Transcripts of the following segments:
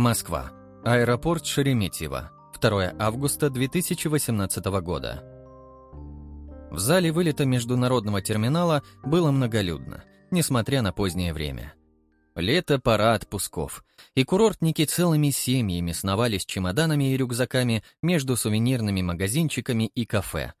Москва. Аэропорт Шереметьево. 2 августа 2018 года. В зале вылета международного терминала было многолюдно, несмотря на позднее время. Лето — пора отпусков, и курортники целыми семьями сновали с чемоданами и рюкзаками между сувенирными магазинчиками и кафе.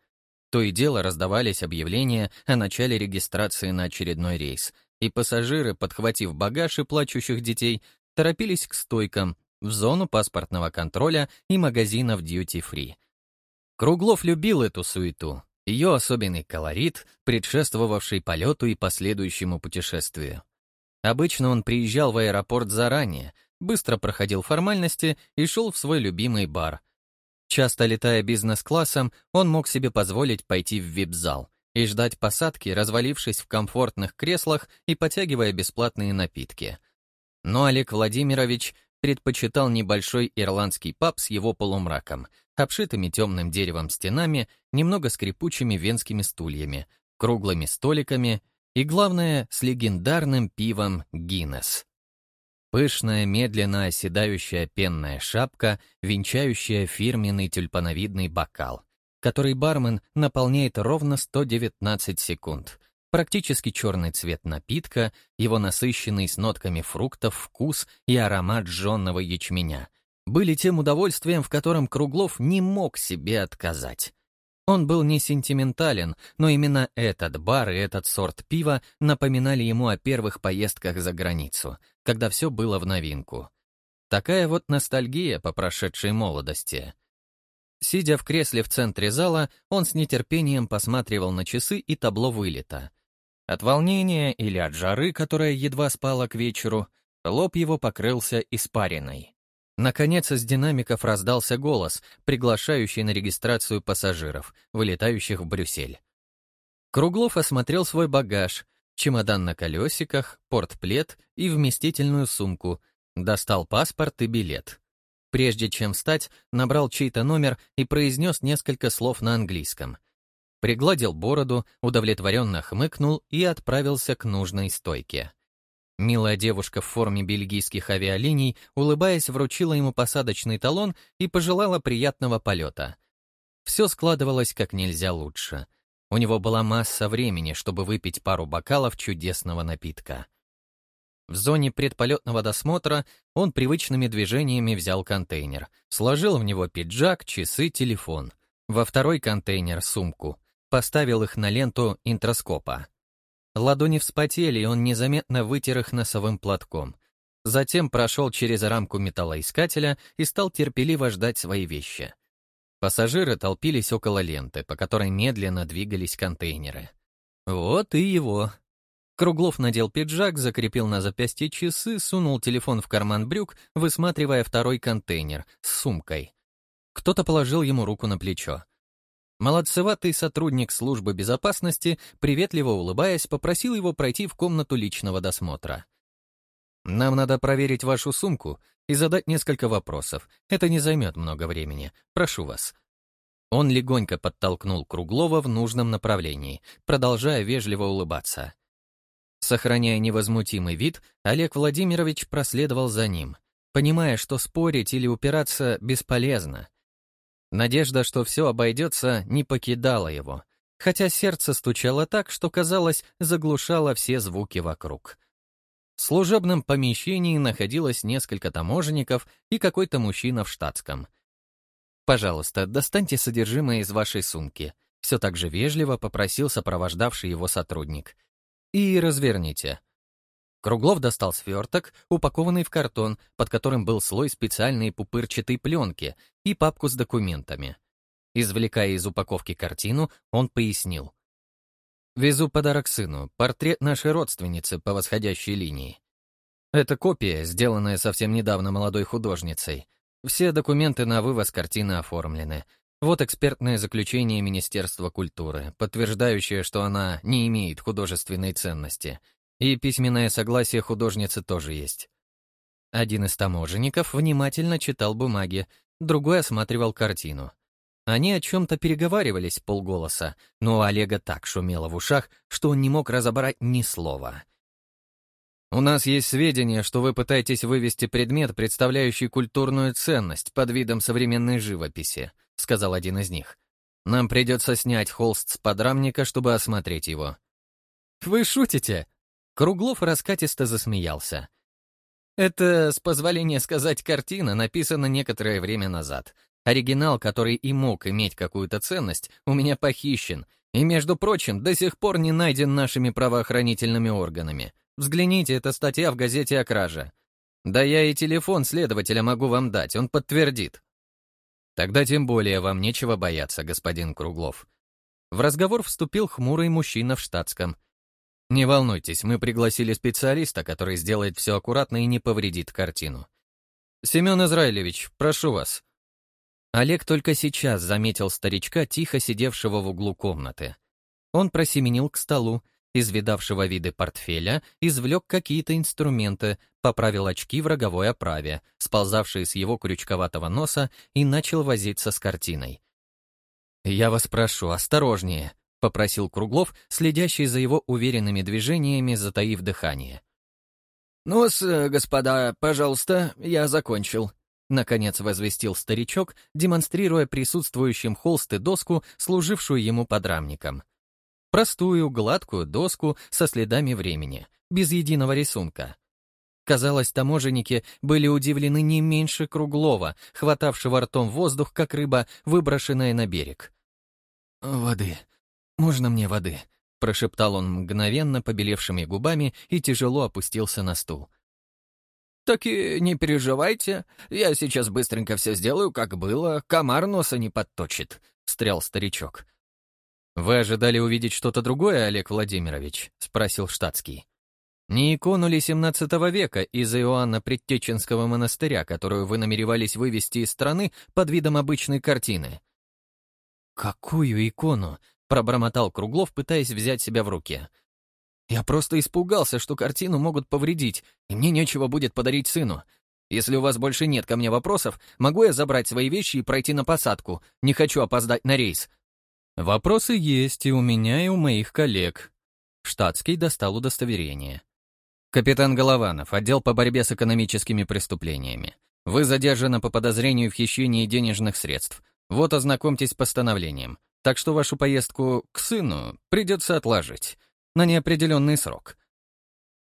То и дело раздавались объявления о начале регистрации на очередной рейс, и пассажиры, подхватив багаж и плачущих детей, торопились к стойкам, в зону паспортного контроля и магазинов дьюти-фри. Круглов любил эту суету, ее особенный колорит, предшествовавший полету и последующему путешествию. Обычно он приезжал в аэропорт заранее, быстро проходил формальности и шел в свой любимый бар. Часто летая бизнес-классом, он мог себе позволить пойти в вип-зал и ждать посадки, развалившись в комфортных креслах и потягивая бесплатные напитки. Но Олег Владимирович предпочитал небольшой ирландский паб с его полумраком, обшитыми темным деревом стенами, немного скрипучими венскими стульями, круглыми столиками и, главное, с легендарным пивом «Гиннес». Пышная, медленно оседающая пенная шапка, венчающая фирменный тюльпановидный бокал, который бармен наполняет ровно 119 секунд. Практически черный цвет напитка, его насыщенный с нотками фруктов вкус и аромат жженного ячменя были тем удовольствием, в котором Круглов не мог себе отказать. Он был не сентиментален, но именно этот бар и этот сорт пива напоминали ему о первых поездках за границу, когда все было в новинку. Такая вот ностальгия по прошедшей молодости. Сидя в кресле в центре зала, он с нетерпением посматривал на часы и табло вылета. От волнения или от жары, которая едва спала к вечеру, лоб его покрылся испариной. Наконец из динамиков раздался голос, приглашающий на регистрацию пассажиров, вылетающих в Брюссель. Круглов осмотрел свой багаж, чемодан на колесиках, портплет и вместительную сумку, достал паспорт и билет. Прежде чем встать, набрал чей-то номер и произнес несколько слов на английском. Пригладил бороду, удовлетворенно хмыкнул и отправился к нужной стойке. Милая девушка в форме бельгийских авиалиний, улыбаясь, вручила ему посадочный талон и пожелала приятного полета. Все складывалось как нельзя лучше. У него была масса времени, чтобы выпить пару бокалов чудесного напитка. В зоне предполетного досмотра он привычными движениями взял контейнер, сложил в него пиджак, часы, телефон. Во второй контейнер — сумку. Поставил их на ленту интроскопа. Ладони вспотели, и он незаметно вытер их носовым платком. Затем прошел через рамку металлоискателя и стал терпеливо ждать свои вещи. Пассажиры толпились около ленты, по которой медленно двигались контейнеры. Вот и его. Круглов надел пиджак, закрепил на запястье часы, сунул телефон в карман брюк, высматривая второй контейнер с сумкой. Кто-то положил ему руку на плечо. Молодцеватый сотрудник службы безопасности, приветливо улыбаясь, попросил его пройти в комнату личного досмотра. «Нам надо проверить вашу сумку и задать несколько вопросов. Это не займет много времени. Прошу вас». Он легонько подтолкнул Круглова в нужном направлении, продолжая вежливо улыбаться. Сохраняя невозмутимый вид, Олег Владимирович проследовал за ним, понимая, что спорить или упираться бесполезно — Надежда, что все обойдется, не покидала его, хотя сердце стучало так, что, казалось, заглушало все звуки вокруг. В служебном помещении находилось несколько таможенников и какой-то мужчина в штатском. «Пожалуйста, достаньте содержимое из вашей сумки», все так же вежливо попросил сопровождавший его сотрудник. «И разверните». Круглов достал сверток, упакованный в картон, под которым был слой специальной пупырчатой пленки и папку с документами. Извлекая из упаковки картину, он пояснил. «Везу подарок сыну, портрет нашей родственницы по восходящей линии. Это копия, сделанная совсем недавно молодой художницей. Все документы на вывоз картины оформлены. Вот экспертное заключение Министерства культуры, подтверждающее, что она не имеет художественной ценности, и письменное согласие художницы тоже есть. Один из таможенников внимательно читал бумаги, другой осматривал картину. Они о чем-то переговаривались полголоса, но у Олега так шумело в ушах, что он не мог разобрать ни слова. «У нас есть сведения, что вы пытаетесь вывести предмет, представляющий культурную ценность под видом современной живописи», — сказал один из них. «Нам придется снять холст с подрамника, чтобы осмотреть его». «Вы шутите?» Круглов раскатисто засмеялся. «Это, с позволения сказать, картина написана некоторое время назад. Оригинал, который и мог иметь какую-то ценность, у меня похищен, и, между прочим, до сих пор не найден нашими правоохранительными органами. Взгляните, это статья в газете о краже. Да я и телефон следователя могу вам дать, он подтвердит. Тогда тем более вам нечего бояться, господин Круглов. В разговор вступил хмурый мужчина в штатском. Не волнуйтесь, мы пригласили специалиста, который сделает все аккуратно и не повредит картину. Семен Израилевич, прошу вас. Олег только сейчас заметил старичка, тихо сидевшего в углу комнаты. Он просеменил к столу, из видавшего виды портфеля извлек какие-то инструменты, поправил очки в роговой оправе, сползавшие с его крючковатого носа, и начал возиться с картиной. «Я вас прошу, осторожнее», — попросил Круглов, следящий за его уверенными движениями, затаив дыхание. «Ну-с, господа, пожалуйста, я закончил», — наконец возвестил старичок, демонстрируя присутствующим холст и доску, служившую ему подрамником. Простую, гладкую доску со следами времени, без единого рисунка. Казалось, таможенники были удивлены не меньше Круглова, хватавшего ртом воздух, как рыба, выброшенная на берег. «Воды. Можно мне воды?» — прошептал он мгновенно побелевшими губами и тяжело опустился на стул. «Так и не переживайте. Я сейчас быстренько все сделаю, как было. Комар носа не подточит», — встрял старичок. «Вы ожидали увидеть что-то другое, Олег Владимирович?» — спросил штатский. «Не икону ли XVII века из Иоанна Предтеченского монастыря, которую вы намеревались вывести из страны под видом обычной картины?» «Какую икону?» — пробормотал Круглов, пытаясь взять себя в руки. «Я просто испугался, что картину могут повредить, и мне нечего будет подарить сыну. Если у вас больше нет ко мне вопросов, могу я забрать свои вещи и пройти на посадку? Не хочу опоздать на рейс. Вопросы есть и у меня, и у моих коллег. Штатский достал удостоверение. Капитан Голованов, отдел по борьбе с экономическими преступлениями. Вы задержаны по подозрению в хищении денежных средств. Вот ознакомьтесь с постановлением. Так что вашу поездку к сыну придется отложить. На неопределенный срок.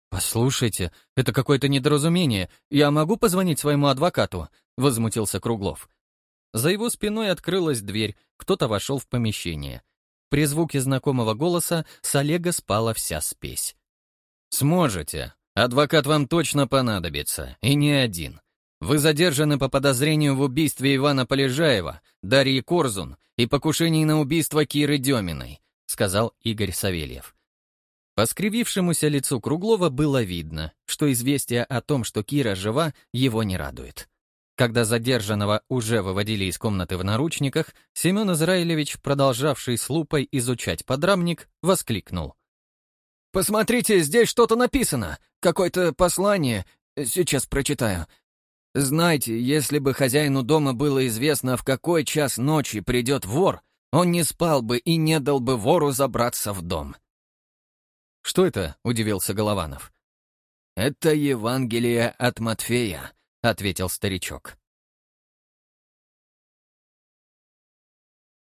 «Послушайте, это какое-то недоразумение. Я могу позвонить своему адвокату?» — возмутился Круглов. За его спиной открылась дверь, кто-то вошел в помещение. При звуке знакомого голоса с Олега спала вся спесь. «Сможете. Адвокат вам точно понадобится, и не один. Вы задержаны по подозрению в убийстве Ивана Полежаева, Дарьи Корзун и покушении на убийство Киры Деминой», сказал Игорь Савельев. По скривившемуся лицу Круглова было видно, что известие о том, что Кира жива, его не радует. Когда задержанного уже выводили из комнаты в наручниках, Семен Израилевич, продолжавший с лупой изучать подрамник, воскликнул. «Посмотрите, здесь что-то написано! Какое-то послание. Сейчас прочитаю. Знаете, если бы хозяину дома было известно, в какой час ночи придет вор, он не спал бы и не дал бы вору забраться в дом». «Что это?» — удивился Голованов. «Это Евангелие от Матфея», — ответил старичок.